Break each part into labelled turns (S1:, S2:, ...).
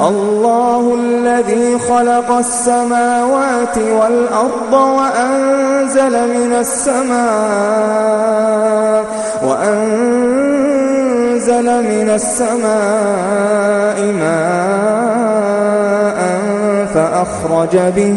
S1: الله الذي خلق السماوات والأرض وأنزل من السماء وأنزل من السماء ماء فأخرج به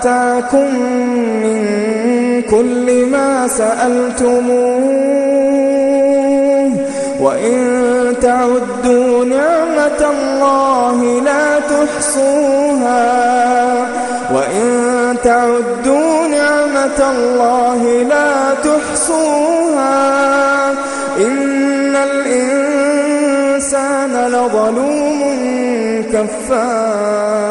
S1: آتاكم من كل ما سألتموه وإن تعدوا نعمة الله لا تحصوها وإن تعدوا نعمة الله لا تحصوها إن الإنسان لظلوم كفار